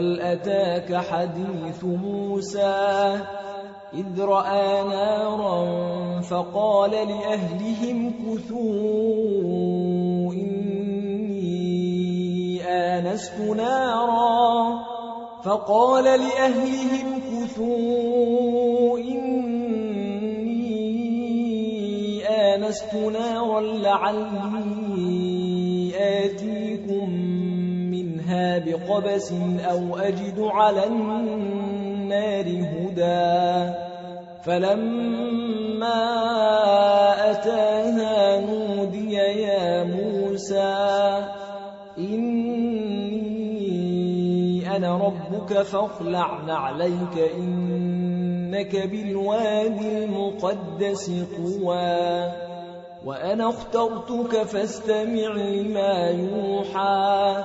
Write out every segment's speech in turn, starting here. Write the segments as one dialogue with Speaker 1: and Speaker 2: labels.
Speaker 1: وهل أتاك حديث موسى إذ رأى نارا فقال لأهلهم كثوا إني آنست نارا فقال لأهلهم كثوا إني آنست نارا لعلي آتيكم بقبس أو أجد على النار هدى. فلما أتاها نودي يا موسى إني أنا ربك فاخلع نعليك إنك بالوادي المقدس طوى. وأنا اخترتك فاستمع لما يوحى.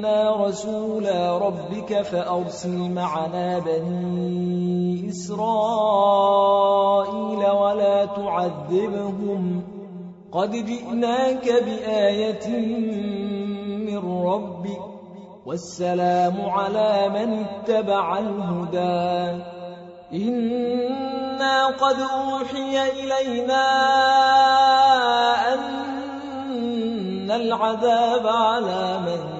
Speaker 1: إنا رسولا ربك فأرسل معنا بني إسرائيل ولا تعذبهم قد جئناك بآية من ربك والسلام على من اتبع الهدى إنا قد أوحي إلينا أن العذاب على من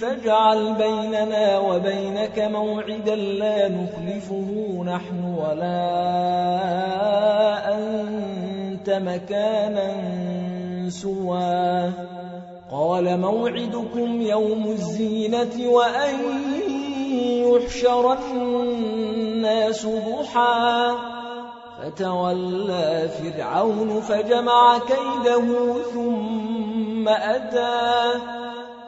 Speaker 1: فاجعل بيننا وبينك موعدا لا نخلفه نحن ولا أنت مكانا سوى. قال موعدكم يوم الزينة وأن يحشر الناس ضحى. فتولى فرعون فجمع كيده ثم أتى.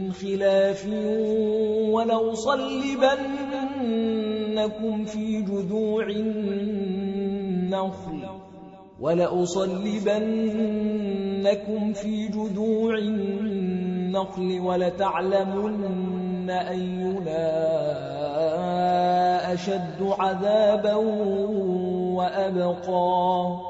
Speaker 1: من خلاف ولأصلبنكم في جذوع النخل ولأصلبنكم في جذوع النخل ولتعلمن أينا أشد عذابا وأبقى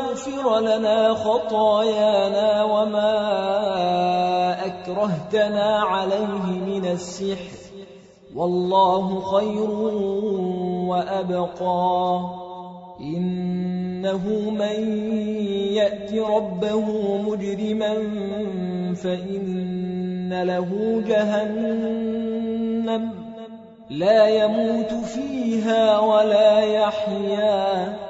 Speaker 1: ليغفر لنا خطايانا وما أكرهتنا عليه من السحر. والله خير وأبقى. إنه من يأت ربه مجرما فإن له جهنم لا يموت فيها ولا يحيا.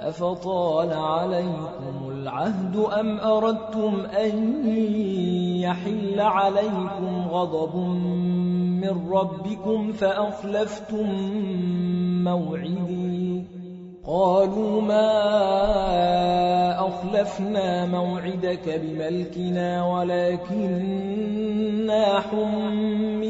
Speaker 1: أفطال عليكم العهد أم أردتم أن يحل عليكم غضب من ربكم فأخلفتم موعدي؟ قالوا ما أخلفنا موعدك بملكنا ولكننا حملنا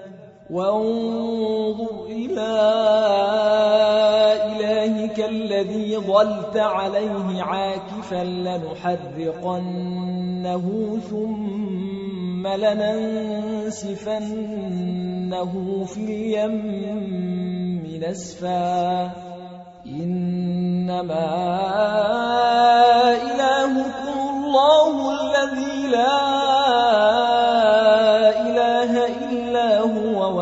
Speaker 1: وانظر إلى إلهك الذي ظلت عليه عاكفا لنحرقنه ثم لننسفنه في اليم نسفا. إنما إلهكم الله الذي لا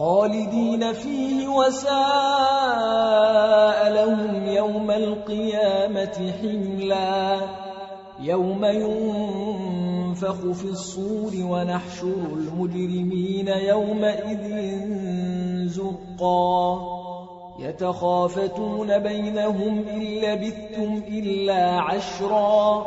Speaker 1: خالدين فيه وساء لهم يوم القيامة حملا يوم ينفخ في الصور ونحشر المجرمين يومئذ زرقا يتخافتون بينهم إن لبثتم إلا عشرا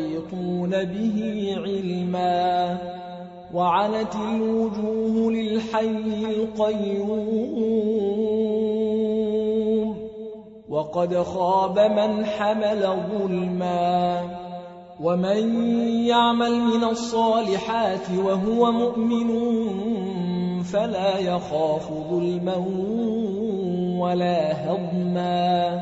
Speaker 1: به علما وعنت الوجوه للحي القيوم وقد خاب من حمل ظلما ومن يعمل من الصالحات وهو مؤمن فلا يخاف ظلما ولا هضما